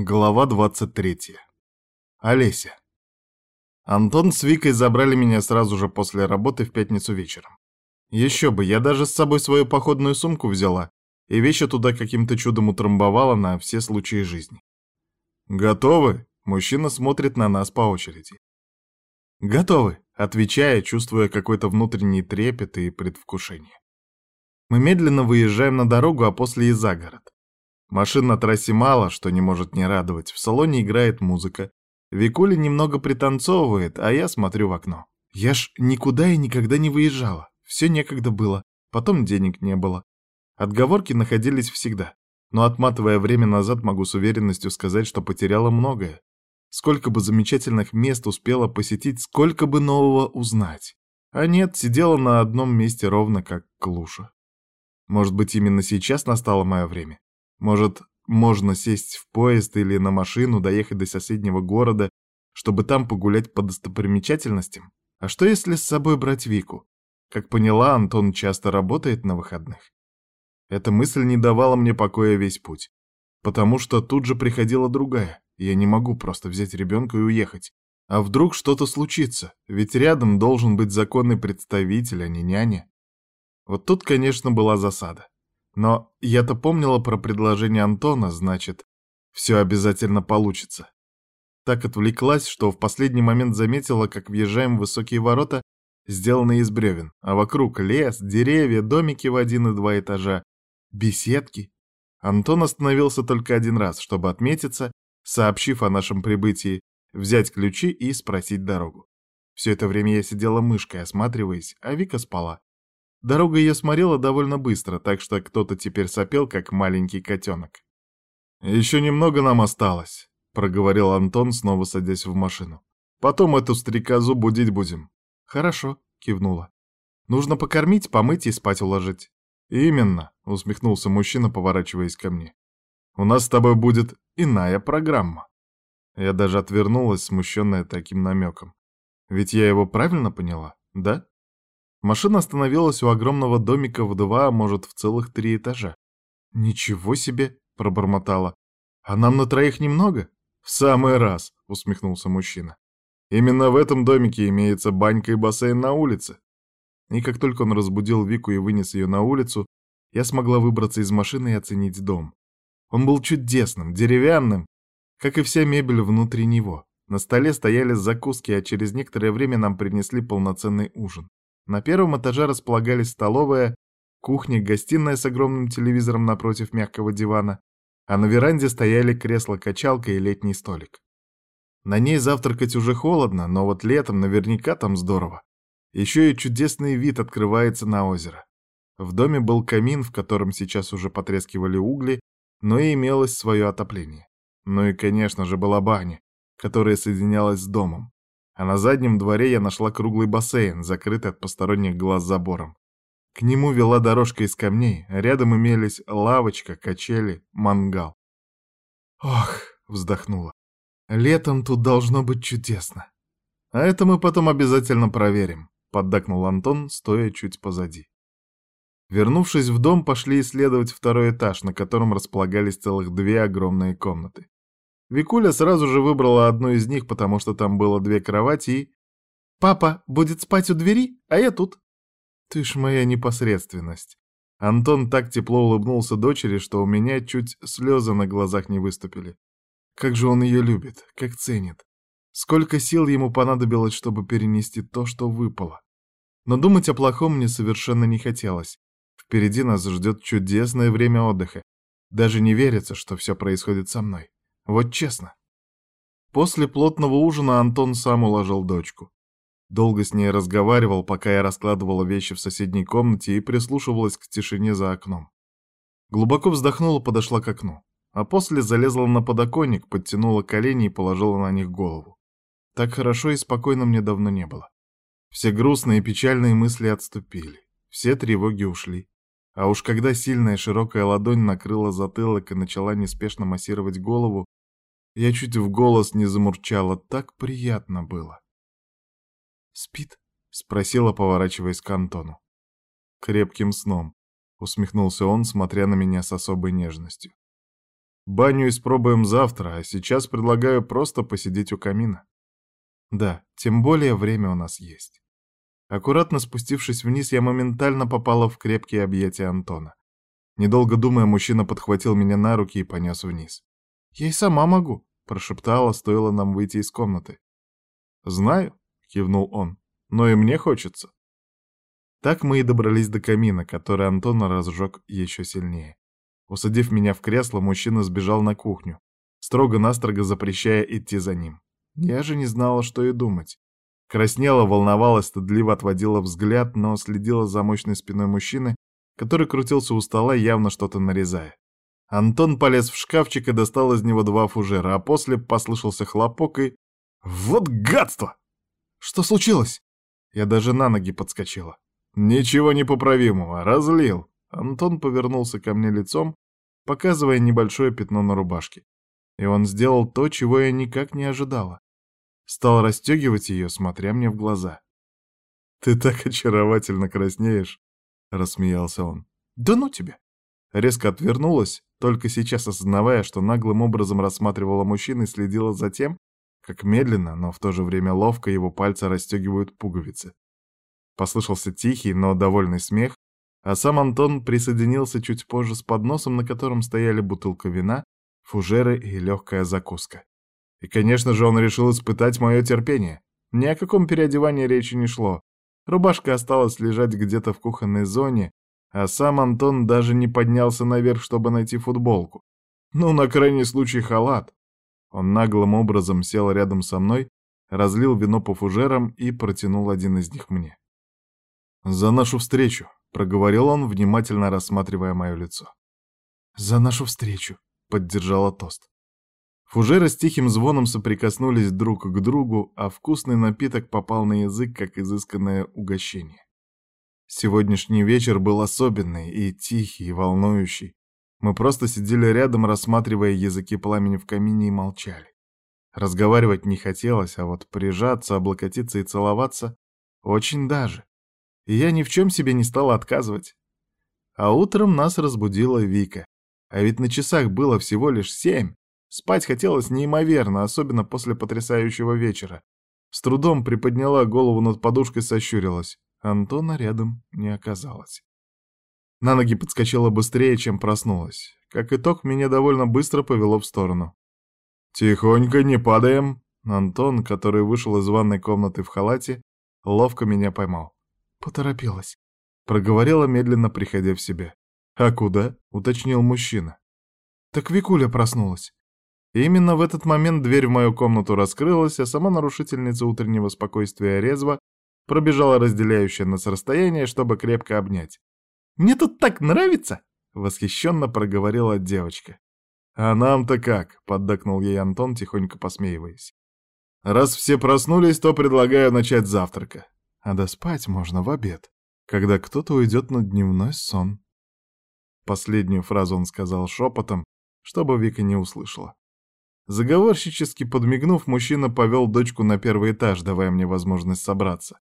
Глава 23. Олеся. Антон с Викой забрали меня сразу же после работы в пятницу вечером. Еще бы, я даже с собой свою походную сумку взяла, и вещи туда каким-то чудом утрамбовала на все случаи жизни. «Готовы?» — мужчина смотрит на нас по очереди. «Готовы», — отвечая, чувствуя какой-то внутренний трепет и предвкушение. Мы медленно выезжаем на дорогу, а после и за город. Машин на трассе мало, что не может не радовать. В салоне играет музыка. Викуля немного пританцовывает, а я смотрю в окно. Я ж никуда и никогда не выезжала. Все некогда было. Потом денег не было. Отговорки находились всегда. Но отматывая время назад, могу с уверенностью сказать, что потеряла многое. Сколько бы замечательных мест успела посетить, сколько бы нового узнать. А нет, сидела на одном месте ровно как клуша. Может быть, именно сейчас настало мое время? Может, можно сесть в поезд или на машину, доехать до соседнего города, чтобы там погулять по достопримечательностям? А что если с собой брать Вику? Как поняла, Антон часто работает на выходных. Эта мысль не давала мне покоя весь путь. Потому что тут же приходила другая. Я не могу просто взять ребенка и уехать. А вдруг что-то случится? Ведь рядом должен быть законный представитель, а не няня. Вот тут, конечно, была засада. Но я-то помнила про предложение Антона, значит, все обязательно получится. Так отвлеклась, что в последний момент заметила, как въезжаем в высокие ворота, сделанные из бревен, а вокруг лес, деревья, домики в один и два этажа, беседки. Антон остановился только один раз, чтобы отметиться, сообщив о нашем прибытии, взять ключи и спросить дорогу. Все это время я сидела мышкой, осматриваясь, а Вика спала. Дорога ее сморила довольно быстро, так что кто-то теперь сопел, как маленький котенок. «Еще немного нам осталось», — проговорил Антон, снова садясь в машину. «Потом эту стрекозу будить будем». «Хорошо», — кивнула. «Нужно покормить, помыть и спать уложить». «Именно», — усмехнулся мужчина, поворачиваясь ко мне. «У нас с тобой будет иная программа». Я даже отвернулась, смущенная таким намеком. Ведь я его правильно поняла, да? Машина остановилась у огромного домика в два, а может, в целых три этажа. «Ничего себе!» — пробормотала. «А нам на троих немного?» «В самый раз!» — усмехнулся мужчина. «Именно в этом домике имеется банька и бассейн на улице». И как только он разбудил Вику и вынес ее на улицу, я смогла выбраться из машины и оценить дом. Он был чудесным, деревянным, как и вся мебель внутри него. На столе стояли закуски, а через некоторое время нам принесли полноценный ужин. На первом этаже располагались столовая, кухня, гостиная с огромным телевизором напротив мягкого дивана, а на веранде стояли кресло-качалка и летний столик. На ней завтракать уже холодно, но вот летом наверняка там здорово. Еще и чудесный вид открывается на озеро. В доме был камин, в котором сейчас уже потрескивали угли, но и имелось свое отопление. Ну и, конечно же, была баня, которая соединялась с домом а на заднем дворе я нашла круглый бассейн, закрытый от посторонних глаз забором. К нему вела дорожка из камней, а рядом имелись лавочка, качели, мангал. «Ох!» — вздохнула. «Летом тут должно быть чудесно». «А это мы потом обязательно проверим», — поддакнул Антон, стоя чуть позади. Вернувшись в дом, пошли исследовать второй этаж, на котором располагались целых две огромные комнаты. Викуля сразу же выбрала одну из них, потому что там было две кровати и... «Папа будет спать у двери, а я тут». «Ты ж моя непосредственность». Антон так тепло улыбнулся дочери, что у меня чуть слезы на глазах не выступили. Как же он ее любит, как ценит. Сколько сил ему понадобилось, чтобы перенести то, что выпало. Но думать о плохом мне совершенно не хотелось. Впереди нас ждет чудесное время отдыха. Даже не верится, что все происходит со мной. Вот честно. После плотного ужина Антон сам уложил дочку. Долго с ней разговаривал, пока я раскладывала вещи в соседней комнате и прислушивалась к тишине за окном. Глубоко вздохнула, подошла к окну. А после залезла на подоконник, подтянула колени и положила на них голову. Так хорошо и спокойно мне давно не было. Все грустные и печальные мысли отступили. Все тревоги ушли. А уж когда сильная широкая ладонь накрыла затылок и начала неспешно массировать голову, я чуть в голос не замурчала, так приятно было. «Спит?» — спросила, поворачиваясь к Антону. «Крепким сном», — усмехнулся он, смотря на меня с особой нежностью. Баню испробуем завтра, а сейчас предлагаю просто посидеть у камина. Да, тем более время у нас есть. Аккуратно спустившись вниз, я моментально попала в крепкие объятия Антона. Недолго думая, мужчина подхватил меня на руки и понес вниз. «Я и сама могу», — прошептала, стоило нам выйти из комнаты. «Знаю», — кивнул он, — «но и мне хочется». Так мы и добрались до камина, который Антон разжег еще сильнее. Усадив меня в кресло, мужчина сбежал на кухню, строго-настрого запрещая идти за ним. Я же не знала, что и думать. Краснела, волновалась, стыдливо отводила взгляд, но следила за мощной спиной мужчины, который крутился у стола, явно что-то нарезая. Антон полез в шкафчик и достал из него два фужера, а после послышался хлопок и... Вот гадство! Что случилось? Я даже на ноги подскочила. Ничего непоправимого, разлил. Антон повернулся ко мне лицом, показывая небольшое пятно на рубашке. И он сделал то, чего я никак не ожидала. Стал расстегивать ее, смотря мне в глаза. «Ты так очаровательно краснеешь!» — рассмеялся он. «Да ну тебе!» Резко отвернулась, только сейчас осознавая, что наглым образом рассматривала мужчину и следила за тем, как медленно, но в то же время ловко его пальцы расстегивают пуговицы. Послышался тихий, но довольный смех, а сам Антон присоединился чуть позже с подносом, на котором стояли бутылка вина, фужеры и легкая закуска. И, конечно же, он решил испытать мое терпение. Ни о каком переодевании речи не шло. Рубашка осталась лежать где-то в кухонной зоне, а сам Антон даже не поднялся наверх, чтобы найти футболку. Ну, на крайний случай халат. Он наглым образом сел рядом со мной, разлил вино по фужерам и протянул один из них мне. «За нашу встречу», — проговорил он, внимательно рассматривая мое лицо. «За нашу встречу», — поддержала тост. Фужеры с тихим звоном соприкоснулись друг к другу, а вкусный напиток попал на язык, как изысканное угощение. Сегодняшний вечер был особенный и тихий, и волнующий. Мы просто сидели рядом, рассматривая языки пламени в камине и молчали. Разговаривать не хотелось, а вот прижаться, облокотиться и целоваться очень даже. И я ни в чем себе не стала отказывать. А утром нас разбудила Вика. А ведь на часах было всего лишь семь. Спать хотелось неимоверно, особенно после потрясающего вечера. С трудом приподняла голову над подушкой, сощурилась. Антона рядом не оказалось. На ноги подскочила быстрее, чем проснулась. Как итог, меня довольно быстро повело в сторону. «Тихонько, не падаем!» Антон, который вышел из ванной комнаты в халате, ловко меня поймал. «Поторопилась», — проговорила, медленно приходя в себя. «А куда?» — уточнил мужчина. «Так Викуля проснулась». И именно в этот момент дверь в мою комнату раскрылась, а сама нарушительница утреннего спокойствия резво пробежала разделяющее нас расстояние, чтобы крепко обнять. «Мне тут так нравится!» — восхищенно проговорила девочка. «А нам-то как?» — поддакнул ей Антон, тихонько посмеиваясь. «Раз все проснулись, то предлагаю начать завтрака. А доспать можно в обед, когда кто-то уйдет на дневной сон». Последнюю фразу он сказал шепотом, чтобы Вика не услышала. Заговорщически подмигнув, мужчина повел дочку на первый этаж, давая мне возможность собраться.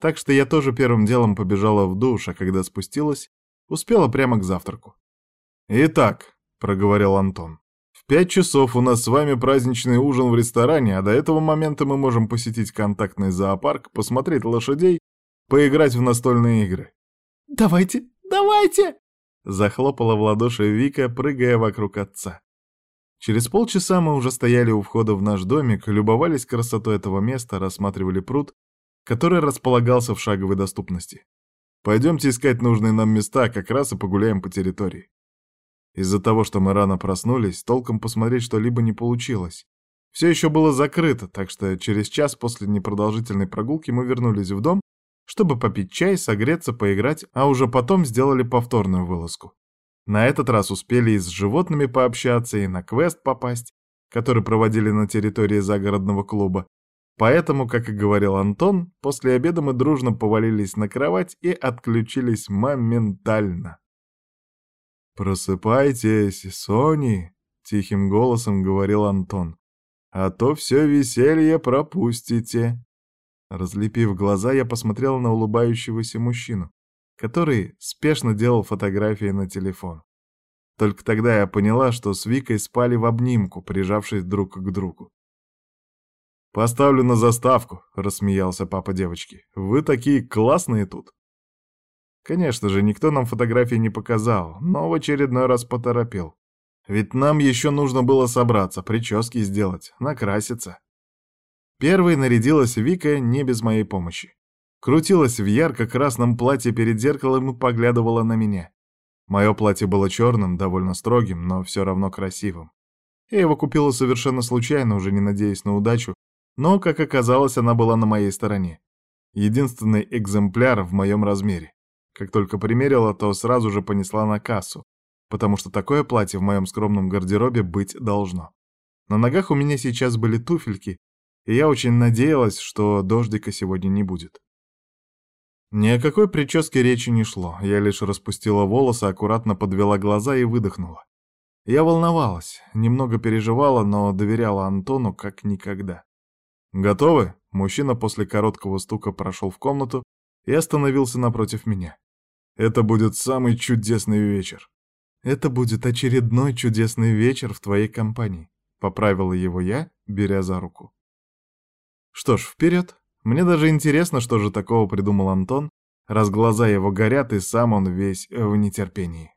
Так что я тоже первым делом побежала в душ, а когда спустилась, успела прямо к завтраку. «Итак», — проговорил Антон, — «в пять часов у нас с вами праздничный ужин в ресторане, а до этого момента мы можем посетить контактный зоопарк, посмотреть лошадей, поиграть в настольные игры». «Давайте, давайте!» — захлопала в ладоши Вика, прыгая вокруг отца. Через полчаса мы уже стояли у входа в наш домик, любовались красотой этого места, рассматривали пруд, который располагался в шаговой доступности. Пойдемте искать нужные нам места, как раз и погуляем по территории. Из-за того, что мы рано проснулись, толком посмотреть что-либо не получилось. Все еще было закрыто, так что через час после непродолжительной прогулки мы вернулись в дом, чтобы попить чай, согреться, поиграть, а уже потом сделали повторную вылазку. На этот раз успели и с животными пообщаться, и на квест попасть, который проводили на территории загородного клуба. Поэтому, как и говорил Антон, после обеда мы дружно повалились на кровать и отключились моментально. «Просыпайтесь, Сони!» — тихим голосом говорил Антон. «А то все веселье пропустите!» Разлепив глаза, я посмотрел на улыбающегося мужчину который спешно делал фотографии на телефон. Только тогда я поняла, что с Викой спали в обнимку, прижавшись друг к другу. «Поставлю на заставку», — рассмеялся папа девочки. «Вы такие классные тут». Конечно же, никто нам фотографии не показал, но в очередной раз поторопил. Ведь нам еще нужно было собраться, прически сделать, накраситься. Первой нарядилась Вика не без моей помощи. Крутилась в ярко-красном платье перед зеркалом и поглядывала на меня. Мое платье было черным, довольно строгим, но все равно красивым. Я его купила совершенно случайно, уже не надеясь на удачу, но, как оказалось, она была на моей стороне. Единственный экземпляр в моем размере. Как только примерила, то сразу же понесла на кассу, потому что такое платье в моем скромном гардеробе быть должно. На ногах у меня сейчас были туфельки, и я очень надеялась, что дождика сегодня не будет. Ни о какой прическе речи не шло, я лишь распустила волосы, аккуратно подвела глаза и выдохнула. Я волновалась, немного переживала, но доверяла Антону как никогда. «Готовы?» Мужчина после короткого стука прошел в комнату и остановился напротив меня. «Это будет самый чудесный вечер». «Это будет очередной чудесный вечер в твоей компании», — поправила его я, беря за руку. Что ж, вперед. Мне даже интересно, что же такого придумал Антон, раз глаза его горят и сам он весь в нетерпении.